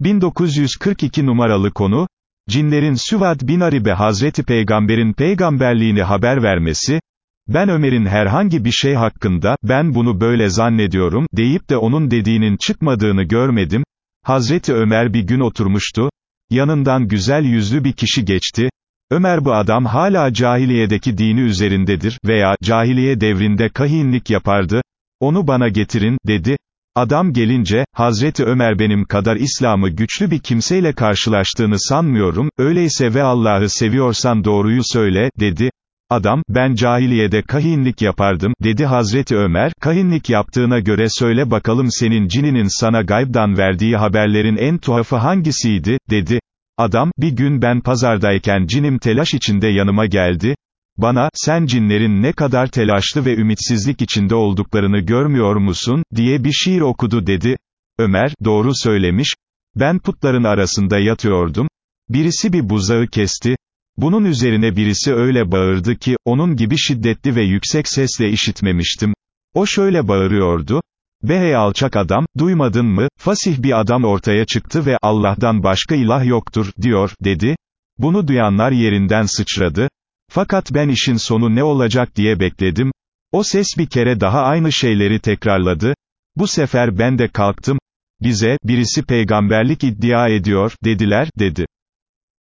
1942 numaralı konu, cinlerin Süvad bin Aribe Hazreti Peygamber'in peygamberliğini haber vermesi, ben Ömer'in herhangi bir şey hakkında, ben bunu böyle zannediyorum, deyip de onun dediğinin çıkmadığını görmedim, Hazreti Ömer bir gün oturmuştu, yanından güzel yüzlü bir kişi geçti, Ömer bu adam hala cahiliyedeki dini üzerindedir veya cahiliye devrinde kahinlik yapardı, onu bana getirin, dedi, Adam gelince, Hazreti Ömer benim kadar İslam'ı güçlü bir kimseyle karşılaştığını sanmıyorum, öyleyse ve Allah'ı seviyorsan doğruyu söyle, dedi. Adam, ben cahiliyede kahinlik yapardım, dedi Hazreti Ömer, kahinlik yaptığına göre söyle bakalım senin cininin sana gaybdan verdiği haberlerin en tuhafı hangisiydi, dedi. Adam, bir gün ben pazardayken cinim telaş içinde yanıma geldi, bana, sen cinlerin ne kadar telaşlı ve ümitsizlik içinde olduklarını görmüyor musun, diye bir şiir okudu dedi. Ömer, doğru söylemiş, ben putların arasında yatıyordum, birisi bir buzağı kesti, bunun üzerine birisi öyle bağırdı ki, onun gibi şiddetli ve yüksek sesle işitmemiştim. O şöyle bağırıyordu, Be alçak adam, duymadın mı, fasih bir adam ortaya çıktı ve Allah'tan başka ilah yoktur, diyor, dedi. Bunu duyanlar yerinden sıçradı, fakat ben işin sonu ne olacak diye bekledim. O ses bir kere daha aynı şeyleri tekrarladı. Bu sefer ben de kalktım. Bize, birisi peygamberlik iddia ediyor, dediler, dedi.